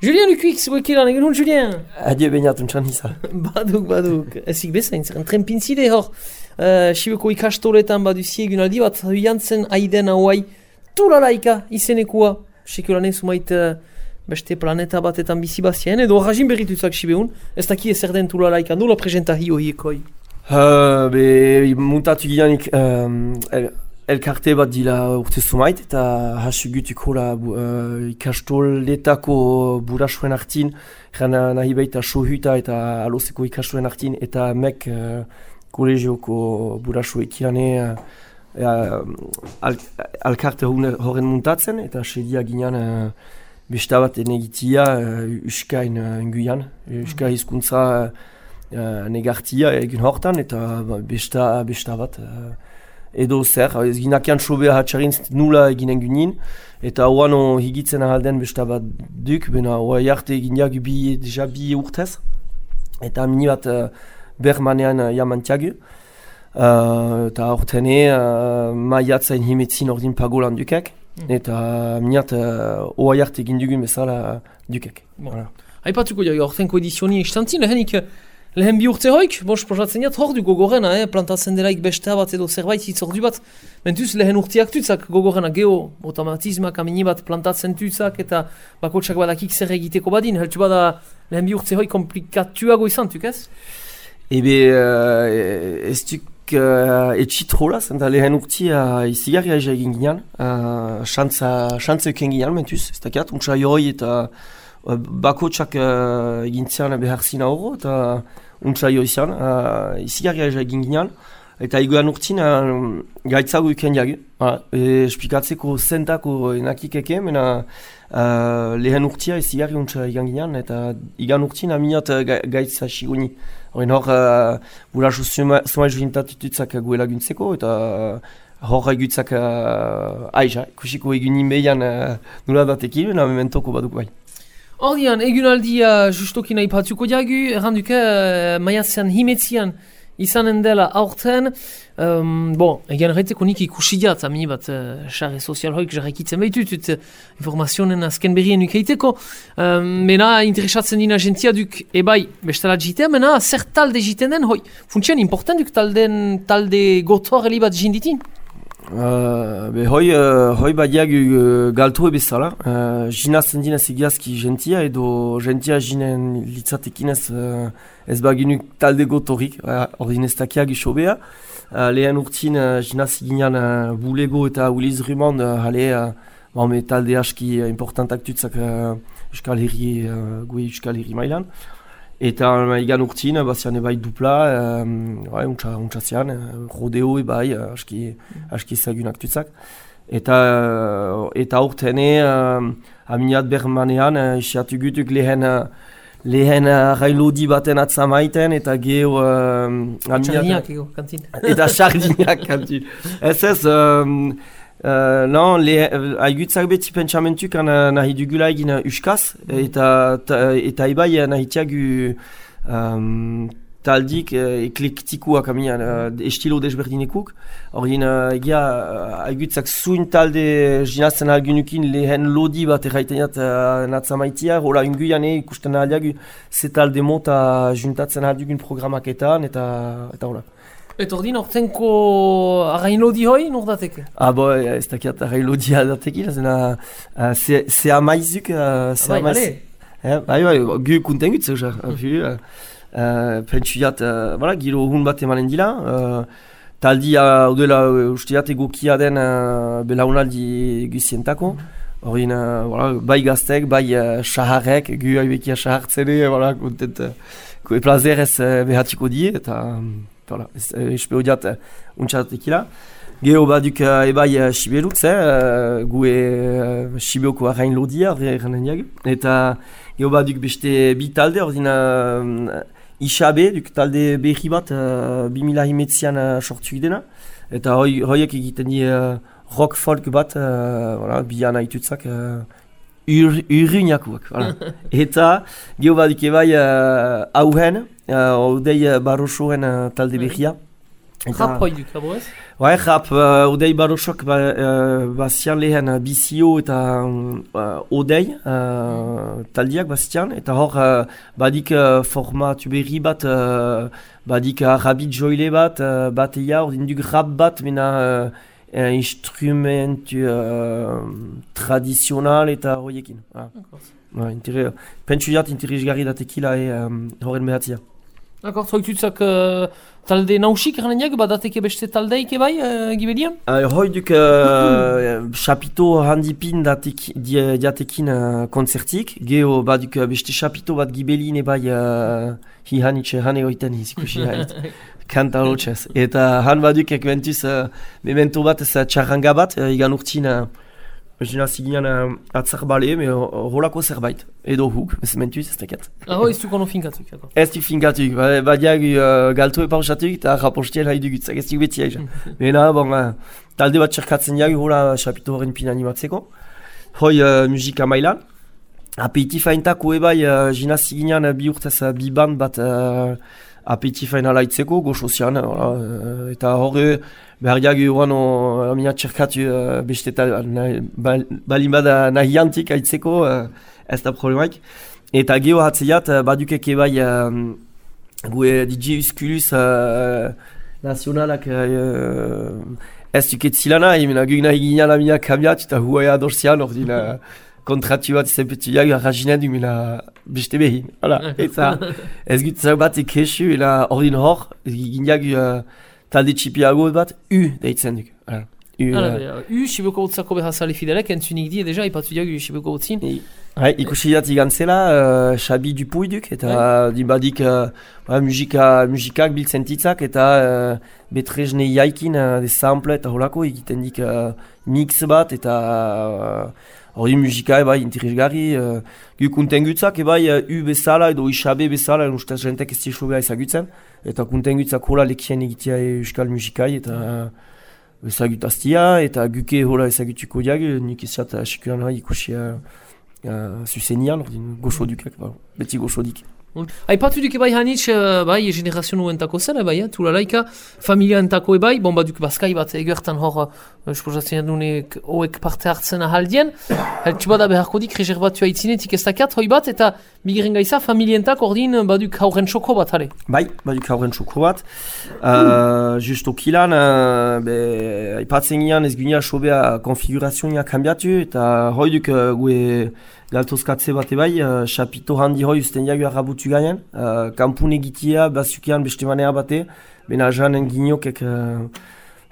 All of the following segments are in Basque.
Julien Lucuix, wekilan, egun Julien Adio bainat untsan izan. Baduk, baduk. Ezik bezain, zer, trempintzide hor. Uh, Sibeko ikastoletan baduzi egun aldi bat, jantzen aiden hauai turalaika izenekua. Sekulan ez umait uh, beste planeta batetan bizi bazien, edo rajin berrituzak Sibeun. Ez daki ezer den turalaika, nola presenta hio hiekoi? Uh, be, muntatu gianik, um, el, elkarte bat dila urte zumait, eta hasugutuko la uh, ikastoletako burasuen hartin, jana nahi baita sohuta eta alozeko ikastolen hartin, eta mek uh, kolegioko burasue ikirane uh, uh, al, alkarte horren muntatzen, eta sedia ginean uh, besta bat enegitia uh, uskain uh, nguian, uska hizkuntza uh, negartia egin hortan, eta besta, besta bat... Uh, edo zer, ez ginakian sobea hatxarin nula eginen gynin, eta oan higitzen ahalden besta bat duk, bena oa jarte egin jagu bi, deja bi urtez, eta mini bat uh, bermanean uh, jaman tiagu, uh, eta ortene uh, maiatzain himetzin ordin pagolan dukek, mm. eta miniat uh, oa jarte egin dugun bezala dukek. Bon. Voilà. Aipatuko jari, ortenko edizioni istantzin, lehenik, Lehen bi urte hoik, bos posatzen jat hor du gogorena, eh? plantatzen delaik beste bat edo zerbait hitz hor du bat. Mentuz lehen urteak tutzak gogorena geo automatizmak amini bat plantatzen tutzak eta bakotsak badakik zer egiteko badin. Heltu bada lehen bi urte hoik komplikatuago izan tuk ez? Ebe uh, ez duk uh, etxitrola, zenta lehen urti uh, izigarri aiza egin ginean. Uh, Xantza eken ginean mentuz, ez dakiat, untsa joi eta bakotsak uh, egintzean behar zina horro, eta untsa jo izan, uh, izigarria egin ginean, eta iguan urtin uh, gaitzago iken jagu. E, espikatzeko zentako enakik eke, mena uh, lehen urtia izigarri untsa egin ginean, eta igan urtin aminat uh, gaitza siguni. Horren hor, uh, burasu zuma juintatututzak guela guntzeko, eta uh, hor egutzak uh, aiza, kusiko egun inbeian uh, nula datekin, mena mementoko baduk bai. Ordian, egunaldia justoki nahi patzuko diagu, erranduke uh, maiatzean himetzian izanen dela aurten. Um, bon, egan reiteko nik ikusi diat, ami bat xarre uh, sozial hoik jarrakitzen behitut, ut uh, informazionen azken berrien ukeiteko. Um, mena interesatzen dina gentia duk ebai bestela jitea, mena zer talde jiten den, hoi, funtsian important duk talden, talde gotor bat jinditin? Uh, be hoi, uh, hoi badiak uh, galtu ebezala. Uh, jina zendina segiazki gentia edo gentia jinen litzatekinez uh, ez baginuk talde gotorik. Ordin uh, ez takiak isobea. Uh, lehen urtin uh, jina zeginan uh, bulego eta uliz rumand uh, hale uh, talde aski uh, importantak tutzak uh, uh, gue Euskal Herri mailan. Eta igan urtin, bazian ebai dupla, um, bai, untsa, untsa zian, rodeo ebai, aski, aski zagunak tutzak. Eta, eta urtene, um, aminat bermanean, isiatu gutuk lehen, lehen railodi baten atzamaiten, eta geho... Um, Sardinak ego, kantin. Eta sardinak kantin. Ez ez, um, Uh, non, haigutzak beti pentsamentuk uh, nahi dugula egin uh, uskaz, eta, ta, eta ibai uh, nahi tiagu um, taldik uh, eklektikuak amian, uh, estilo desberdinekuk. Horien, uh, egia, haigutzak uh, zuin talde jinazen algunukin lehen lodi bat erraiteniat uh, natzamaitia, hola unguian ikusten ahaliagu ze talde mota juntatzen aldugun programaketan, eta, eta hola. Eta ordin, ortenko arrainlodi hoi, nor dateke? Ah, bo, ez dakiat arrainlodi dateke, zena, ze amaizuk, ze amaiz... Bai, bai, gu kunten gut, zeuxar, pentsu jat, voilà, giro hun bat emanen dila, taldi, udela, uste jat egokia den belaunaldi guzientako, Horin, voilà, bai gaztek, bai uh, shaharek, gu haibekia shahartzene, voilà, kontent, uh, plazerez uh, behatiko die, eta... Voilà, espero diat uh, untxatekila. Gero baduk uh, ebai uh, Sibelutz, uh, gu e uh, Sibeoko arrain lodia, diag. Eta gero baduk beste bi talde, ordin uh, Isabe, duk talde berri bat, uh, 2000 himetzian uh, sortu dena. Eta hoi, hoiek egiten di uh, rock folk bat, uh, voilà, bian haitutzak, uh, ur, urruñakuak. Voilà. Eta gero baduk ebai uh, auhen, Odei uh, Barrosoen uh, talde bai. behia. Rap hoi duk, abo ez? Bai, rap, uh, Odei Barosok ba, uh, ba zian lehen uh, bizio eta uh, Odei uh, taldiak bastian, eta hor uh, badik uh, format berri bat, uh, badik uh, rabit joile bat, uh, bat eia, ordin duk rap bat, mena uh, uh, instrument uh, tradizional eta horiekin. Ah. Ba, Pentsu jat, interesgarri datekila e, um, horren behatzia. D'accord, zoitutzak uh, talde nausik eraneak, badateke beste taldeik ebai, uh, gibelian? Uh, hoi duk, uh, chapito handipin datek, diatekin uh, konzertik, geho baduk beste chapito bat gibelin ebai uh, hi hanitxe hane oiten hizikusi hait. Kanta lotxez. Eta han baduk ekventuz uh, memento bat ez txarranga bat, uh, igan urtin uh, Ezin hasi ginen uh, atzak bale, me rolako zerbait. Edo huk, ez mentuz, ez teket. Ah, ez du kono finkatuk. Ez du finkatuk, badiak uh, galto epausatuk eta rapostiel haidu gutzak, ez du beti egin. Bena, bon, uh, talde bat txerkatzen diag, hola chapito horren pin animatzeko. Hoi uh, musika mailan. Apeti faintako ebai, uh, uh, bi urtez uh, bi band bat uh, apeti faina laitzeko, goxo zian, uh, eta horre, behar jagi uran o amina txerkatu uh, beste eta balin bada nahi antik aitzeko uh, ez da problemaik. Eta geho hatzeiat uh, badukek ebai uh, gue DJ Usculus uh, nazionalak uh, ez duket zilana, emena guk nahi ginean amina kamiat eta huaia dorsian ordin uh, kontratu bat izan petu jagi arrajinen du mena beste behin. Hala, eta ez gut zau bat ekesu, ordin hor, ginean uh, talde txipiago bat, U deitzen duk. U, uh, U, Siboko Otsako behar sali fidelek, entzunik die deja, ipatu diagu Siboko Otsin. Hai, ikusi dat igan zela, uh, Xabi Dupuy duk, eta uh, di badik uh, musika, musikak biltzen titzak, eta uh, betrezne jaikin uh, de sample eta holako, egiten dik uh, mix bat, eta hori uh, musika eba interesgarri, uh, gu kunten gutzak, eba uh, U bezala edo Ixabe bezala, ustez jentek ez tixo beha ezagutzen eta kuntengutzak hola lekien egitea euskal musikai eta uh, ezagutaztia eta guke hola ezagutuko diag nik izat asikuran uh, ikusia uh, zuzenian, goxo dukak, beti goxo dik. Aipatu duk ebai hanitz, uh, bai, generazio nuentako zen, bai, eh, tula laika, familia entako ebai, bon, baduk bazkai bat egertan hor, esposatzen dunek, oek parte hartzen ahaldien, heltsu bada beharko dik, reserbatu haitzinetik ez dakat, hoi bat, eta migiren gaiza, familia entako ordin baduk hauren txoko bat, hale? Bai, baduk hauren txoko bat, uh, justo kilan, uh, aipatzen gian ez gynia sobea konfigurazioa kambiatu, eta hoi duk uh, gue, galtozkatze bate bai, uh, chapito handi hoi usten jagu arrabutu gainen, uh, kampun egitea, basukian beste manea bate, bena janen ginokek uh,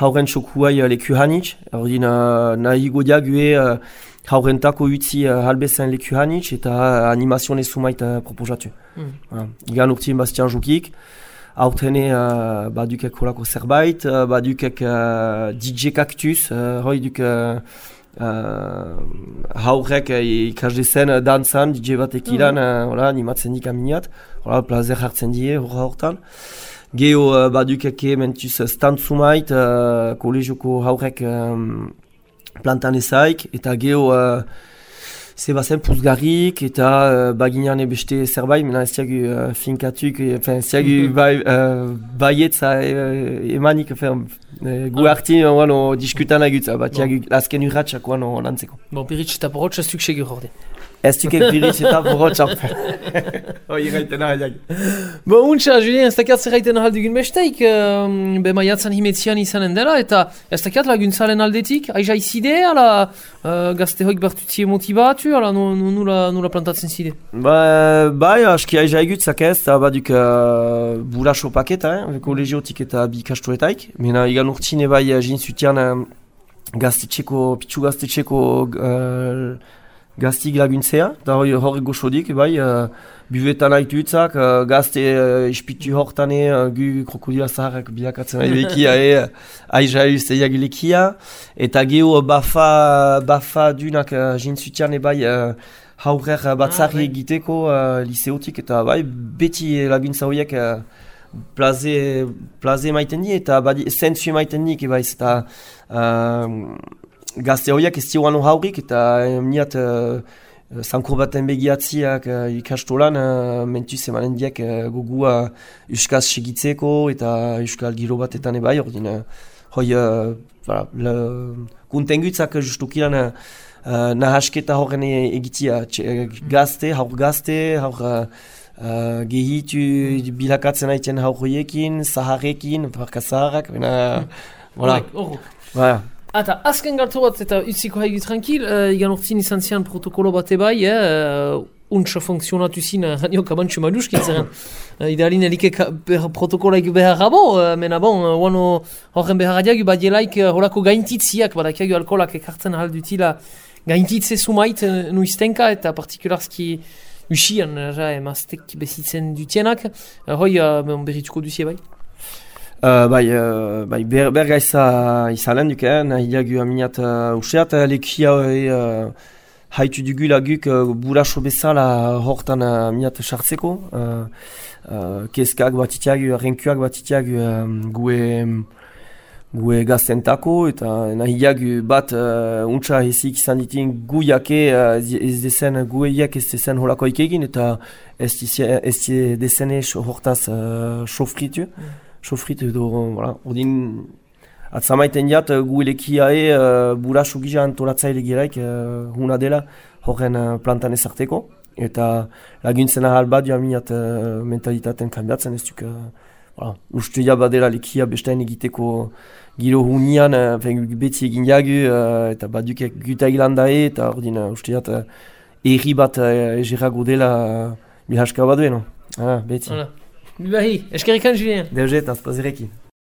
hauren txokuai uh, leku hanitz, ordin uh, nahi godiagu e uh, hauren tako utzi uh, halbezen leku hanitz eta uh, animazione sumait uh, proposatu. Mm. Uh, Igan urtien bastian jokik, Aurtene uh, badukek holako zerbait, uh, badukek uh, DJ Cactus, uh, hoi duk uh, uh, haurek uh, ikasde zen uh, dantzan, DJ bat ekilan, mm uh, animatzen dik aminiat, hola, plazer hartzen die, horra hortan. Geo uh, badukeke mentuz stantzumait, uh, kolegioko haurek um, plantan ezaik, eta geo uh, Sebastian Puzgarrik eta uh, baginean beste zerbait, mena ez diagu uh, finkatuk, ez diagu bai, uh, baietza uh, emanik, uh, gu harti uh, wano, diskutan agutza, bat bon. azken urratxak wano lantzeko. Bon, piritz eta porotx ez duk segur horde. Ez duk piritz eta porotx Hoi gaiten ahal Bo, untsa, Julien, ez dakiat zerraiten ahal dugun besteik, um, be maiatzan himetzian izanen dela, eta ez dakiat laguntzalen aldetik, aiza izide, ala uh, gazte hoik bertutzie motibatu, ala nula, nula plantatzen zide? Ba, bai, aski aiza egutzak ez, eta baduk uh, bulaso paketa, eh, kolegiotik eta bi kastuetaik, mena igan urtine bai jintzutian uh, gaztetxeko, pitzu gaztetxeko uh, gaztik laguntzea, da hori hori goxodik, bai, uh, buvetan haitu utzak, uh, gazte uh, ispitu hortane, uh, gu krokodila zaharrak biakatzen nahi bekia, e, aiza uste jagilekia, eta geho bafa, bafa dunak uh, jintzutian bai, uh, haurer batzarri ah, egiteko uh, liseotik, eta bai, beti laguntza horiek uh, plaze, plaze maiten di, eta badi, zentzu maiten dik, bai, eta uh, gazte horiak ez zioan haurik eta miat uh, zankur baten begiatziak uh, ikastolan uh, mentu zemanen diak uh, gugua euskaz segitzeko eta euskal giro batetan ebai ordin uh, hoi, uh, voilà, kuntengutzak justukilan uh, nahasketa horren egitia gazte, haur gazte, haur uh, uh, gehitu bilakatzen haiten haur hoiekin, zaharrekin, parka zaharrak, bena, voilà. Voilà. Ata, azken gartu bat eta utziko haigu tranquil, uh, igan ortsin izan zian protokolo bat ebai, eh, uh, untsa funksionatu zin, uh, hanio kabantxu maluski zeren. uh, idealin elike protokola egu behar rabo, uh, mena bon, uh, wano horren behar adiagu bat jelaik uh, horako gaintitziak, badakiagu alkoholak ekartzen ahaldutila gaintitze sumait uh, nuiztenka eta partikularski usian, uh, emaztek bezitzen dutienak, uh, hoi uh, berrituko duzie bai. Uh, bai, uh, bai ber, berga izanen duk, eh, nahi diagu aminat uh, useat, uh, lekia uh, haitu dugu laguk uh, buraso bezala hortan uh, aminat sartzeko. Uh, uh, keskak batitiagu, renkuak batitiagu uh, gue, gue gaztentako, eta nahi diagu bat uh, untsa ezik izan ditin gu jake uh, ez dezen, gu eiak ez dezen holako ikegin, eta ez dezen hortaz uh, sofritu. Mm sofrit edo, voilà, ordin atzamaiten jat gu elekiae uh, burasu gisa antolatzaile geraik uh, huna dela horren uh, plantan ezarteko eta laguntzen ahal bat joa minat uh, mentalitaten kanbiatzen ez duk uh, voilà, uste ja badela lekia bestain egiteko giro hunian uh, beti egin jagu uh, eta bat dukek guta hilandae eta ordin uh, uste jat uh, erri bat uh, egirago dela uh, bihaska bat duen, no? ah, beti. Voilà. Bibahi, eskerrikan Julien. Deuget, az pozirekin.